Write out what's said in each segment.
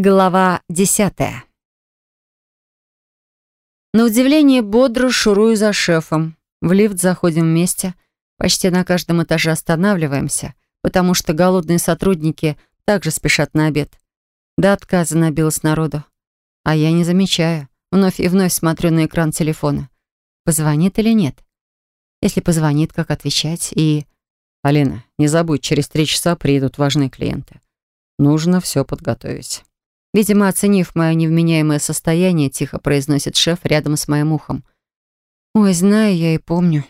Глава десятая. На удивление бодро шурую за шефом. В лифт заходим вместе. Почти на каждом этаже останавливаемся, потому что голодные сотрудники также спешат на обед. До отказа набилось народу. А я не замечаю. Вновь и вновь смотрю на экран телефона. Позвонит или нет? Если позвонит, как отвечать? И... Алина, не забудь, через три часа приедут важные клиенты. Нужно все подготовить. Видимо, оценив мое невменяемое состояние, тихо произносит шеф рядом с моим ухом. «Ой, знаю я и помню.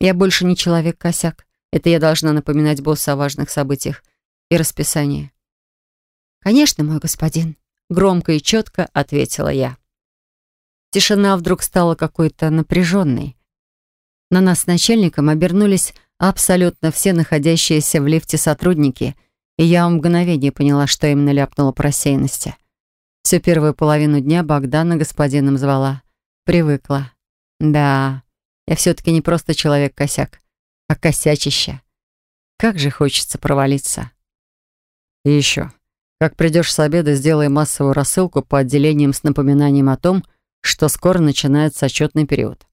Я больше не человек-косяк. Это я должна напоминать боссу о важных событиях и расписании». «Конечно, мой господин», — громко и четко ответила я. Тишина вдруг стала какой-то напряженной. На нас с начальником обернулись абсолютно все находящиеся в лифте сотрудники — и я в мгновение поняла, что именно ляпнула по рассеянности. Всю первую половину дня Богдана господином звала. Привыкла. Да, я все-таки не просто человек-косяк, а косячище. Как же хочется провалиться. И еще, как придешь с обеда, сделай массовую рассылку по отделениям с напоминанием о том, что скоро начинается отчетный период.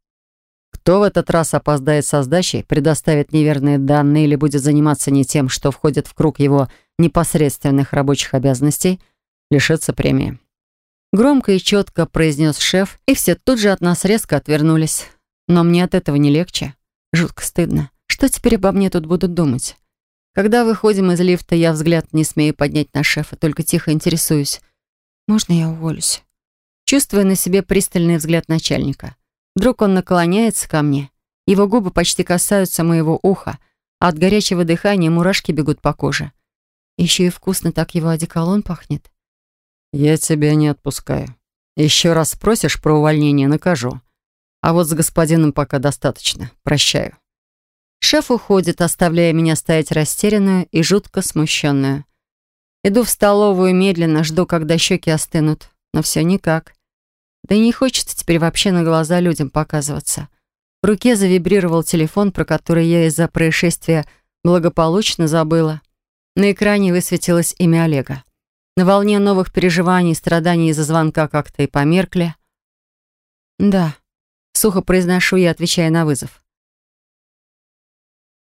Кто в этот раз опоздает со сдачей, предоставит неверные данные или будет заниматься не тем, что входит в круг его непосредственных рабочих обязанностей, лишится премии. Громко и четко произнес шеф, и все тут же от нас резко отвернулись. Но мне от этого не легче. Жутко стыдно. Что теперь обо мне тут будут думать? Когда выходим из лифта, я взгляд не смею поднять на шефа, только тихо интересуюсь. «Можно я уволюсь?» Чувствуя на себе пристальный взгляд начальника. Вдруг он наклоняется ко мне. Его губы почти касаются моего уха, а от горячего дыхания мурашки бегут по коже. Еще и вкусно так его одеколон пахнет. «Я тебя не отпускаю. Еще раз спросишь про увольнение, накажу. А вот с господином пока достаточно. Прощаю». Шеф уходит, оставляя меня стоять растерянную и жутко смущенную. Иду в столовую медленно, жду, когда щеки остынут. Но все никак. Да и не хочется теперь вообще на глаза людям показываться. В руке завибрировал телефон, про который я из-за происшествия благополучно забыла. На экране высветилось имя Олега. На волне новых переживаний и страданий из-за звонка как-то и померкли. «Да», — сухо произношу я, отвечая на вызов.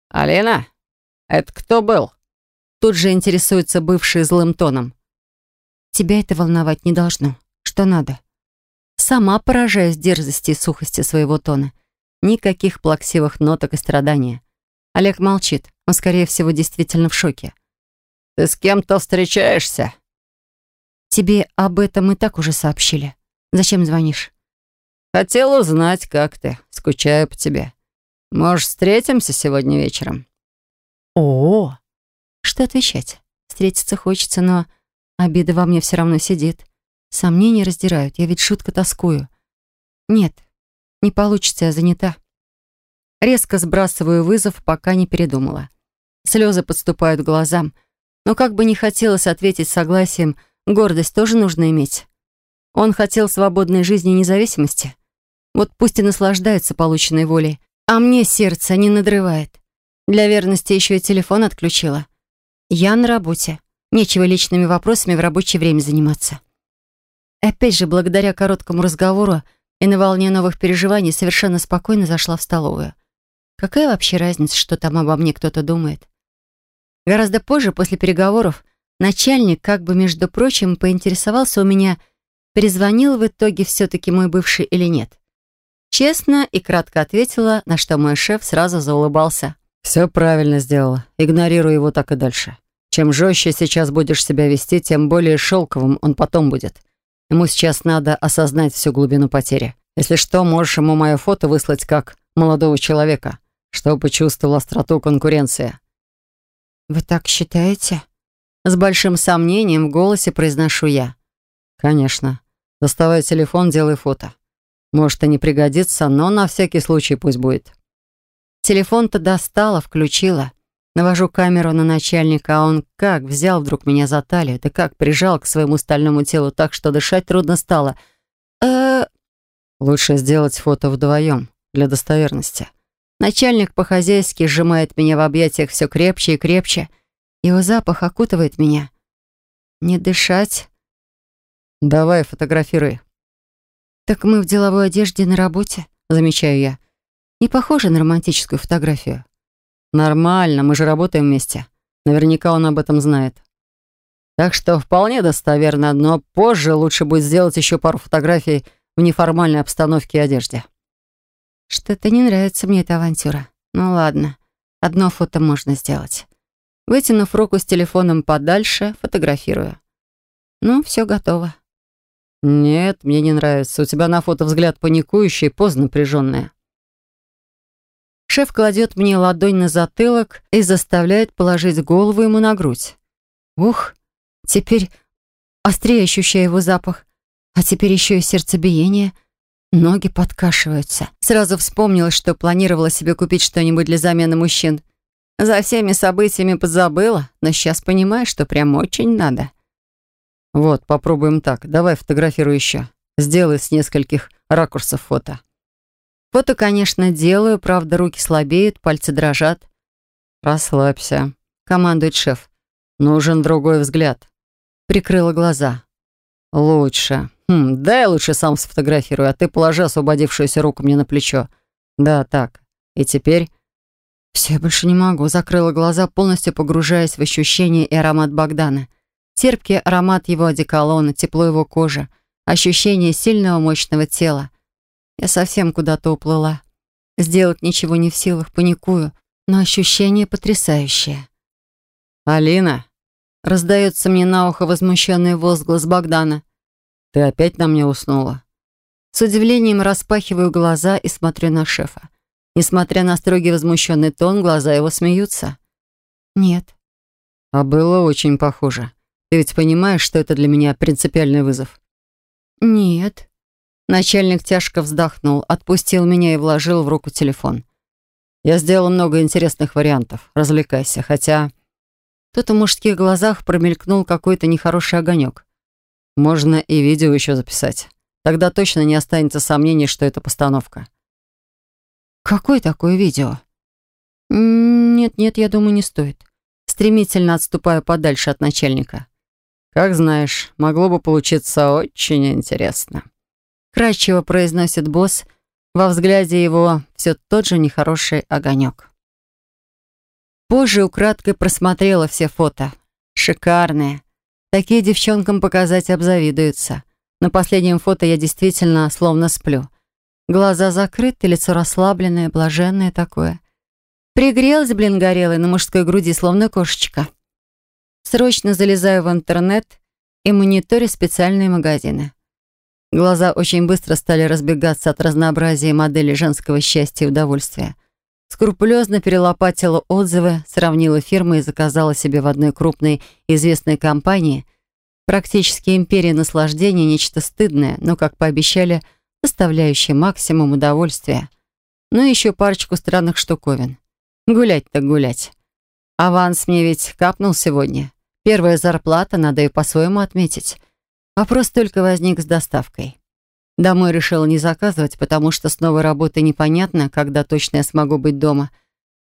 «Алина, это кто был?» Тут же интересуется бывший злым тоном. «Тебя это волновать не должно. Что надо?» Сама поражаюсь дерзости и сухости своего тона. Никаких плаксивых ноток и страдания. Олег молчит. Он, скорее всего, действительно в шоке. «Ты с кем-то встречаешься?» «Тебе об этом и так уже сообщили. Зачем звонишь?» «Хотел узнать, как ты. Скучаю по тебе. Может, встретимся сегодня вечером?» «О, что отвечать? Встретиться хочется, но обида во мне все равно сидит. Сомнения раздирают, я ведь шутко тоскую. Нет, не получится, я занята. Резко сбрасываю вызов, пока не передумала. Слезы подступают к глазам, но как бы не хотелось ответить согласием, гордость тоже нужно иметь. Он хотел свободной жизни и независимости. Вот пусть и наслаждается полученной волей, а мне сердце не надрывает. Для верности еще и телефон отключила. Я на работе. Нечего личными вопросами в рабочее время заниматься. Опять же, благодаря короткому разговору и на волне новых переживаний совершенно спокойно зашла в столовую. Какая вообще разница, что там обо мне кто-то думает? Гораздо позже, после переговоров, начальник, как бы, между прочим, поинтересовался у меня, перезвонил в итоге все-таки мой бывший или нет. Честно и кратко ответила, на что мой шеф сразу заулыбался. «Все правильно сделала. Игнорируй его так и дальше. Чем жестче сейчас будешь себя вести, тем более шелковым он потом будет. Ему сейчас надо осознать всю глубину потери. Если что, можешь ему мое фото выслать как молодого человека, чтобы почувствовал остроту конкуренции». «Вы так считаете?» С большим сомнением в голосе произношу я. «Конечно. Доставай телефон, делай фото. Может, и не пригодится, но на всякий случай пусть будет». Телефон-то достала, включила. Навожу камеру на начальника, а он как взял вдруг меня за талию, да как прижал к своему стальному телу так, что дышать трудно стало. э Лучше сделать фото вдвоем, для достоверности. Начальник по-хозяйски сжимает меня в объятиях все крепче и крепче. Его запах окутывает меня. Не дышать, Давай, фотографируй. Так мы в деловой одежде на работе, замечаю я. Не похоже на романтическую фотографию. Нормально, мы же работаем вместе. Наверняка он об этом знает. Так что вполне достоверно, но позже лучше будет сделать еще пару фотографий в неформальной обстановке и одежде. Что-то не нравится мне эта авантюра. Ну ладно, одно фото можно сделать. Вытянув руку с телефоном подальше, фотографирую. Ну, все готово. Нет, мне не нравится. У тебя на фото взгляд паникующий, поза напряженная. Шеф кладет мне ладонь на затылок и заставляет положить голову ему на грудь. Ух, теперь острее ощущаю его запах. А теперь еще и сердцебиение. Ноги подкашиваются. Сразу вспомнила, что планировала себе купить что-нибудь для замены мужчин. За всеми событиями позабыла, но сейчас понимаю, что прям очень надо. Вот, попробуем так. Давай фотографируй еще. Сделай с нескольких ракурсов фото. Фото, конечно, делаю, правда, руки слабеют, пальцы дрожат. Расслабься, командует шеф. Нужен другой взгляд. Прикрыла глаза. Лучше. Хм, дай лучше сам сфотографирую, а ты положи освободившуюся руку мне на плечо. Да, так. И теперь... Все, я больше не могу. Закрыла глаза, полностью погружаясь в ощущение и аромат Богдана. Терпкий аромат его одеколона, тепло его кожи, ощущение сильного мощного тела. Я совсем куда-то уплыла. Сделать ничего не в силах, паникую, но ощущение потрясающее. «Алина!» Раздается мне на ухо возмущенный возглас Богдана. «Ты опять на мне уснула?» С удивлением распахиваю глаза и смотрю на шефа. Несмотря на строгий возмущенный тон, глаза его смеются. «Нет». «А было очень похоже. Ты ведь понимаешь, что это для меня принципиальный вызов?» «Нет». Начальник тяжко вздохнул, отпустил меня и вложил в руку телефон. «Я сделал много интересных вариантов. Развлекайся, хотя...» Тут в мужских глазах промелькнул какой-то нехороший огонек. «Можно и видео еще записать. Тогда точно не останется сомнений, что это постановка». «Какое такое видео?» «Нет-нет, я думаю, не стоит». Стремительно отступаю подальше от начальника. «Как знаешь, могло бы получиться очень интересно». Кратчево произносит босс. Во взгляде его все тот же нехороший огонек. Позже украдкой просмотрела все фото. Шикарные. Такие девчонкам показать обзавидуются. На последнем фото я действительно словно сплю. Глаза закрыты, лицо расслабленное, блаженное такое. Пригрелась, блин, горелой на мужской груди, словно кошечка. Срочно залезаю в интернет и мониторю специальные магазины. Глаза очень быстро стали разбегаться от разнообразия моделей женского счастья и удовольствия. Скрупулезно перелопатила отзывы, сравнила фирмы и заказала себе в одной крупной известной компании практически империи наслаждения нечто стыдное, но, как пообещали, доставляющее максимум удовольствия. Ну и еще парочку странных штуковин. Гулять так гулять. Аванс мне ведь капнул сегодня. Первая зарплата, надо ее по-своему отметить. Вопрос только возник с доставкой. Домой решила не заказывать, потому что с новой работой непонятно, когда точно я смогу быть дома.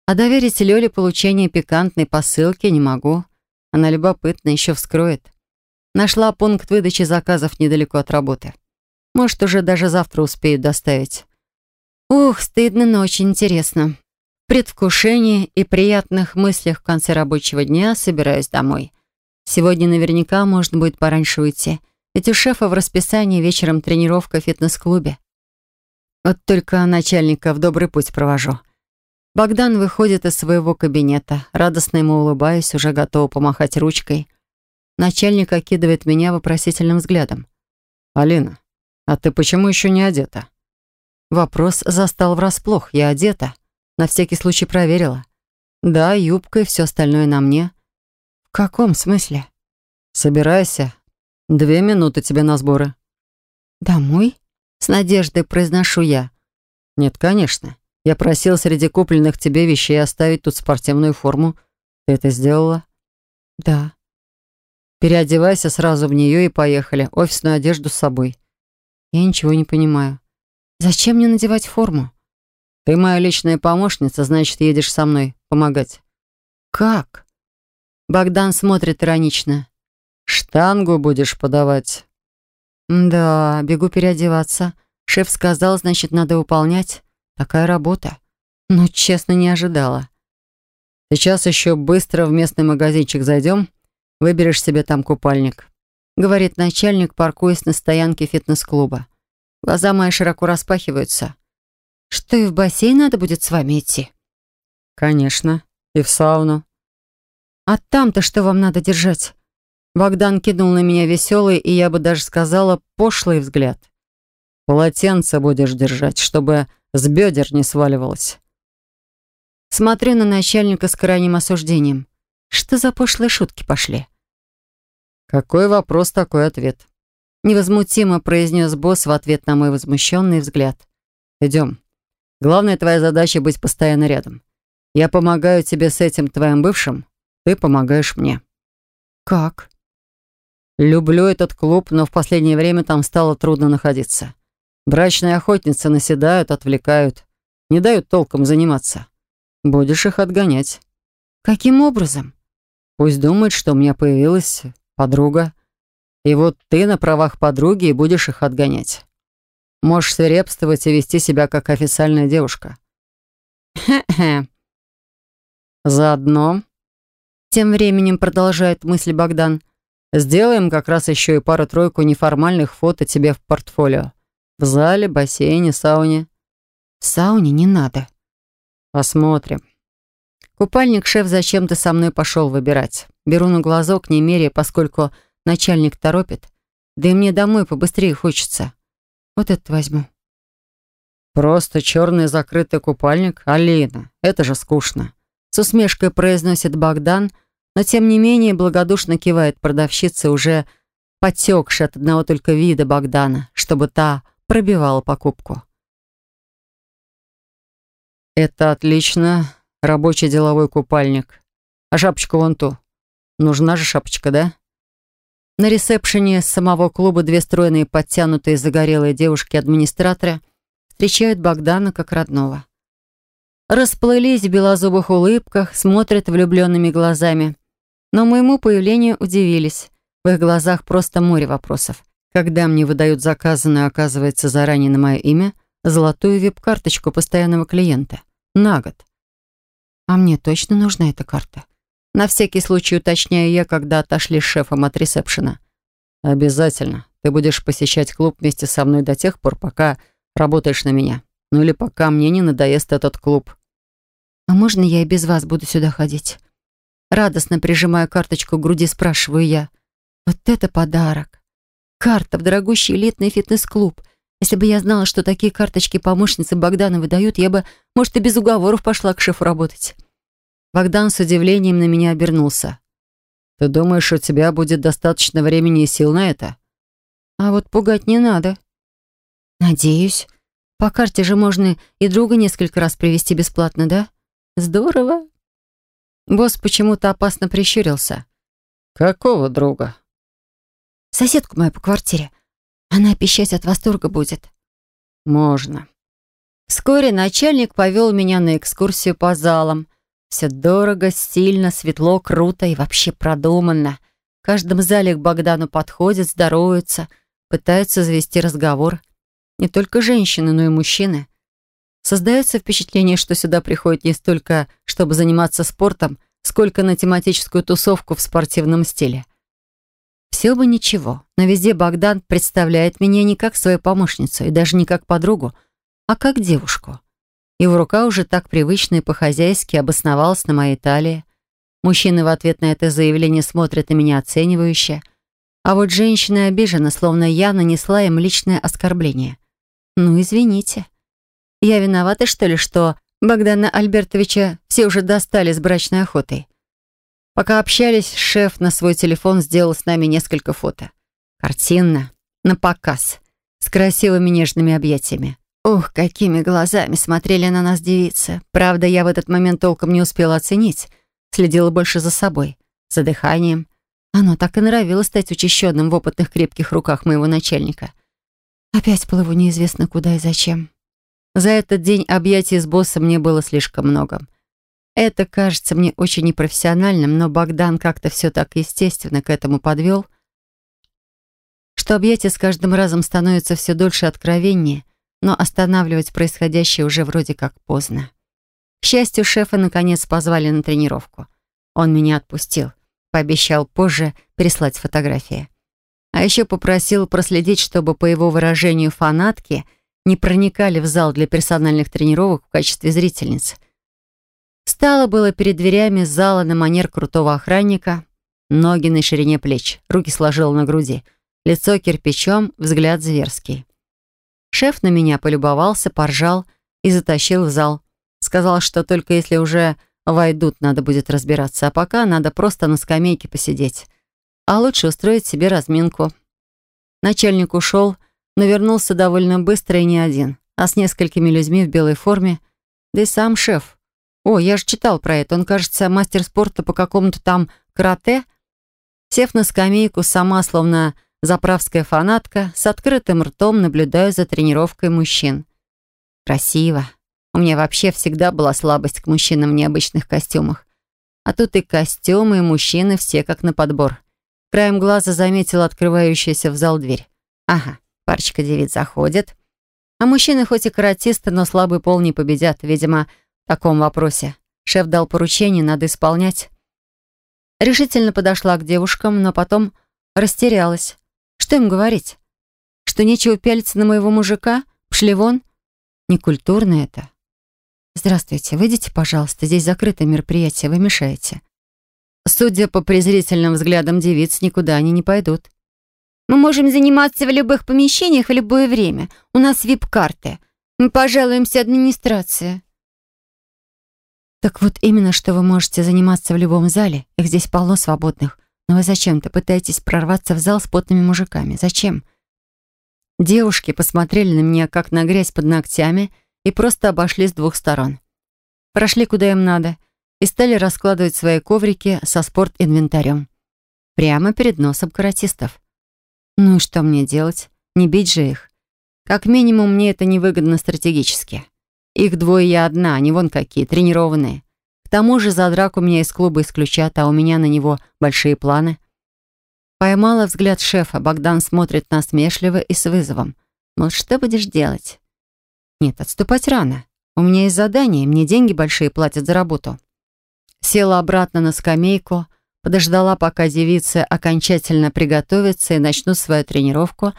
А доверить Лёле получение пикантной посылки не могу. Она любопытна, еще вскроет. Нашла пункт выдачи заказов недалеко от работы. Может, уже даже завтра успеют доставить. Ух, стыдно, но очень интересно. В предвкушении и приятных мыслях в конце рабочего дня собираюсь домой. Сегодня наверняка можно будет пораньше уйти, ведь у шефа в расписании вечером тренировка в фитнес-клубе. Вот только начальника в добрый путь провожу. Богдан выходит из своего кабинета. Радостно ему улыбаюсь, уже готова помахать ручкой. Начальник окидывает меня вопросительным взглядом. «Алина, «А ты почему еще не одета?» Вопрос застал врасплох. Я одета. На всякий случай проверила. Да, юбка и все остальное на мне. В каком смысле? Собирайся. Две минуты тебе на сборы. Домой? С надеждой произношу я. Нет, конечно. Я просил среди купленных тебе вещей оставить тут спортивную форму. Ты это сделала? Да. Переодевайся сразу в нее и поехали. Офисную одежду с собой. Я ничего не понимаю. Зачем мне надевать форму? Ты моя личная помощница, значит, едешь со мной помогать. Как? Богдан смотрит иронично. Штангу будешь подавать. Да, бегу переодеваться. Шеф сказал, значит, надо выполнять. Такая работа. Но, честно, не ожидала. Сейчас еще быстро в местный магазинчик зайдем. Выберешь себе там купальник. Говорит начальник, паркуясь на стоянке фитнес-клуба. Глаза мои широко распахиваются. Что и в бассейн надо будет с вами идти? Конечно. И в сауну. А там-то что вам надо держать? Богдан кинул на меня веселый и, я бы даже сказала, пошлый взгляд. Полотенце будешь держать, чтобы с бедер не сваливалось. Смотрю на начальника с крайним осуждением. Что за пошлые шутки пошли? Какой вопрос, такой ответ. Невозмутимо произнес босс в ответ на мой возмущенный взгляд. Идем. Главная твоя задача быть постоянно рядом. Я помогаю тебе с этим твоим бывшим, ты помогаешь мне. Как? Люблю этот клуб, но в последнее время там стало трудно находиться. Брачные охотницы наседают, отвлекают, не дают толком заниматься. Будешь их отгонять. Каким образом? Пусть думает, что у меня появилась подруга. И вот ты на правах подруги и будешь их отгонять. Можешь свирепствовать и вести себя как официальная девушка. Хе-хе. Заодно, тем временем продолжает мысль Богдан, сделаем как раз еще и пару-тройку неформальных фото тебе в портфолио. В зале, бассейне, сауне. В сауне не надо. Посмотрим. Купальник шеф зачем-то со мной пошел выбирать. Беру на глазок, не меряя, поскольку начальник торопит. Да и мне домой побыстрее хочется. Вот этот возьму. Просто черный закрытый купальник? Алина, это же скучно. С усмешкой произносит Богдан, но тем не менее благодушно кивает продавщица, уже потекшая от одного только вида Богдана, чтобы та пробивала покупку. «Это отлично. Рабочий деловой купальник. А шапочка вон ту. Нужна же шапочка, да?» На ресепшене самого клуба две стройные, подтянутые, загорелые девушки-администраторы встречают Богдана как родного. Расплылись в белозубых улыбках, смотрят влюбленными глазами. Но моему появлению удивились. В их глазах просто море вопросов. Когда мне выдают заказанную, оказывается, заранее на мое имя, золотую вип-карточку постоянного клиента. На год. А мне точно нужна эта карта? На всякий случай уточняю я, когда отошли с шефом от ресепшена. Обязательно. Ты будешь посещать клуб вместе со мной до тех пор, пока работаешь на меня. Ну или пока мне не надоест этот клуб. А можно я и без вас буду сюда ходить? Радостно прижимая карточку к груди, спрашиваю я. Вот это подарок. Карта в дорогущий элитный фитнес-клуб. Если бы я знала, что такие карточки помощницы Богдана выдают, я бы, может, и без уговоров пошла к шефу работать. Богдан с удивлением на меня обернулся. «Ты думаешь, у тебя будет достаточно времени и сил на это?» «А вот пугать не надо». «Надеюсь. По карте же можно и друга несколько раз привести бесплатно, да? Здорово». Босс почему-то опасно прищурился. «Какого друга?» «Соседку мою по квартире. Она пищать от восторга будет. Можно. Вскоре начальник повел меня на экскурсию по залам. Все дорого, стильно, светло, круто и вообще продуманно. В каждом зале к Богдану подходят, здороваются, пытаются завести разговор. Не только женщины, но и мужчины. Создается впечатление, что сюда приходят не столько, чтобы заниматься спортом, сколько на тематическую тусовку в спортивном стиле. Все бы ничего, но везде Богдан представляет меня не как свою помощницу и даже не как подругу, а как девушку. Его рука уже так привычно и по-хозяйски обосновалась на моей талии. Мужчины в ответ на это заявление смотрят на меня оценивающе, а вот женщина обижена, словно я нанесла им личное оскорбление. Ну, извините. Я виновата, что ли, что Богдана Альбертовича все уже достали с брачной охотой? Пока общались, шеф на свой телефон сделал с нами несколько фото. Картинно, на показ, с красивыми нежными объятиями. Ух, какими глазами смотрели на нас девицы. Правда, я в этот момент толком не успела оценить. Следила больше за собой, за дыханием. Оно так и нравилось стать учащенным в опытных крепких руках моего начальника. Опять плыву неизвестно куда и зачем. За этот день объятий с боссом мне было слишком много. Это кажется мне очень непрофессиональным, но Богдан как-то все так естественно к этому подвел, что объятия с каждым разом становятся все дольше откровеннее, но останавливать происходящее уже вроде как поздно. К счастью, шефа наконец позвали на тренировку. Он меня отпустил, пообещал позже переслать фотографии. А еще попросил проследить, чтобы, по его выражению, фанатки не проникали в зал для персональных тренировок в качестве зрительниц. Стало было перед дверями зала на манер крутого охранника, ноги на ширине плеч, руки сложил на груди, лицо кирпичом, взгляд зверский. Шеф на меня полюбовался, поржал и затащил в зал. Сказал, что только если уже войдут, надо будет разбираться, а пока надо просто на скамейке посидеть а лучше устроить себе разминку. Начальник ушел, но вернулся довольно быстро и не один, а с несколькими людьми в белой форме, да и сам шеф. О, я же читал про это, он, кажется, мастер спорта по какому-то там карате. Сев на скамейку, сама, словно заправская фанатка, с открытым ртом наблюдаю за тренировкой мужчин. Красиво. У меня вообще всегда была слабость к мужчинам в необычных костюмах. А тут и костюмы, и мужчины все как на подбор. Краем глаза заметила открывающуюся в зал дверь. Ага, парочка девиц заходит. А мужчины хоть и каратисты, но слабый пол не победят, видимо, в таком вопросе. Шеф дал поручение, надо исполнять. Решительно подошла к девушкам, но потом растерялась. Что им говорить? Что нечего пялиться на моего мужика? Пшли вон? Некультурно это. «Здравствуйте, выйдите, пожалуйста, здесь закрытое мероприятие, вы мешаете». Судя по презрительным взглядам девиц, никуда они не пойдут. Мы можем заниматься в любых помещениях в любое время. У нас вип-карты. Мы пожалуемся администрации. Так вот именно, что вы можете заниматься в любом зале. Их здесь полно свободных. Но вы зачем-то пытаетесь прорваться в зал с потными мужиками? Зачем? Девушки посмотрели на меня, как на грязь под ногтями, и просто обошли с двух сторон. Прошли куда им надо — и стали раскладывать свои коврики со спорт-инвентарем. Прямо перед носом каратистов. Ну и что мне делать? Не бить же их. Как минимум, мне это невыгодно стратегически. Их двое, я одна, они вон какие, тренированные. К тому же за драку меня из клуба исключат, а у меня на него большие планы. Поймала взгляд шефа. Богдан смотрит насмешливо и с вызовом. Мол, что будешь делать? Нет, отступать рано. У меня есть задание, мне деньги большие платят за работу. Села обратно на скамейку, подождала, пока девицы окончательно приготовятся и начнут свою тренировку,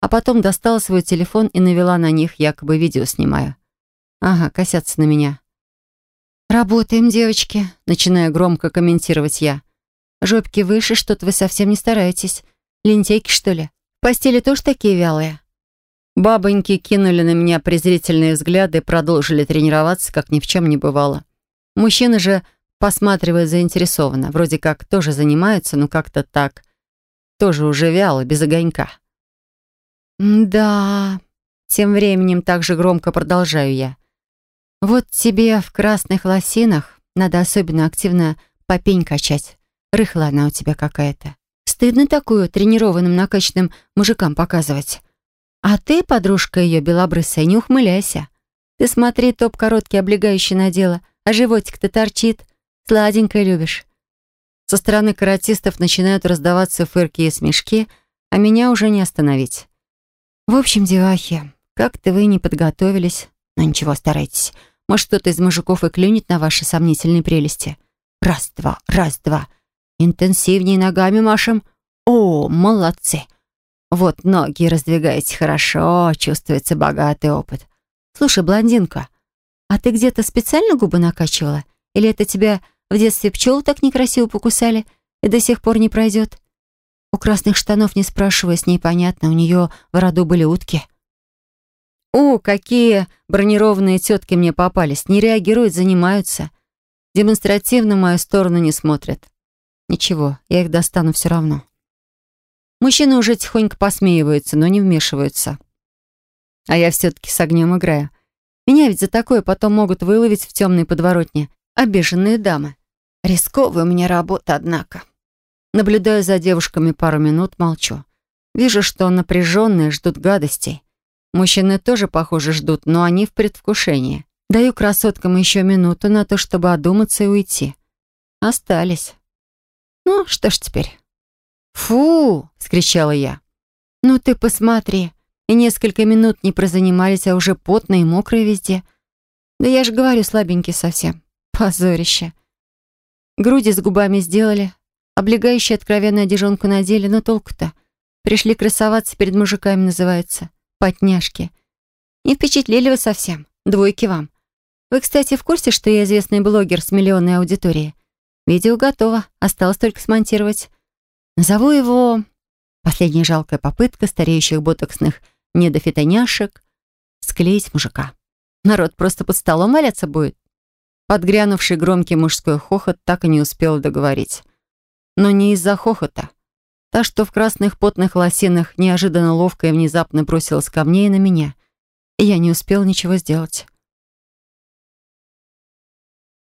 а потом достала свой телефон и навела на них, якобы видео снимаю. Ага, косятся на меня. «Работаем, девочки», — начинаю громко комментировать я. «Жопки выше, что-то вы совсем не стараетесь. Лентейки, что ли? Постели тоже такие вялые?» Бабоньки кинули на меня презрительные взгляды и продолжили тренироваться, как ни в чем не бывало. Мужчины же посматривая заинтересованно. Вроде как тоже занимаются, но как-то так. Тоже уже вяло, без огонька. «Да...» Тем временем так же громко продолжаю я. «Вот тебе в красных лосинах надо особенно активно попень качать. Рыхлая она у тебя какая-то. Стыдно такую тренированным накачанным мужикам показывать. А ты, подружка ее белобрысая, не ухмыляйся. Ты смотри, топ короткий облегающий надела, а животик-то торчит. Сладенькое любишь». Со стороны каратистов начинают раздаваться фырки и смешки, а меня уже не остановить. «В общем, девахи, как-то вы не подготовились. Но ничего, старайтесь. Может, кто-то из мужиков и клюнет на ваши сомнительные прелести. Раз-два, раз-два. Интенсивнее ногами машем. О, молодцы. Вот ноги раздвигаете хорошо, чувствуется богатый опыт. Слушай, блондинка, а ты где-то специально губы накачивала? Или это тебя в детстве пчелы так некрасиво покусали и до сих пор не пройдет. У красных штанов, не спрашивая, с ней понятно, у нее в роду были утки. О, какие бронированные тетки мне попались. Не реагируют, занимаются. Демонстративно мою сторону не смотрят. Ничего, я их достану все равно. Мужчины уже тихонько посмеиваются, но не вмешиваются. А я все-таки с огнем играю. Меня ведь за такое потом могут выловить в темной подворотне обиженные дамы. Рисковая у меня работа, однако. Наблюдаю за девушками пару минут, молчу. Вижу, что напряженные ждут гадостей. Мужчины тоже, похоже, ждут, но они в предвкушении. Даю красоткам еще минуту на то, чтобы одуматься и уйти. Остались. Ну, что ж теперь? «Фу!» — скричала я. Ну ты посмотри. И несколько минут не прозанимались, а уже потные и мокрые везде. Да я же говорю, слабенький совсем. Позорище. Груди с губами сделали, облегающую откровенную одежонку надели, но толку-то. Пришли красоваться перед мужиками, называется. Потняшки. Не впечатлили вы совсем. Двойки вам. Вы, кстати, в курсе, что я известный блогер с миллионной аудиторией? Видео готово, осталось только смонтировать. Назову его... Последняя жалкая попытка стареющих ботоксных недофитоняшек склеить мужика. Народ просто под столом валяться будет. Подгрянувший громкий мужской хохот так и не успел договорить. Но не из-за хохота. Та, что в красных потных лосинах неожиданно ловко и внезапно бросилась ко мне и на меня. И я не успел ничего сделать.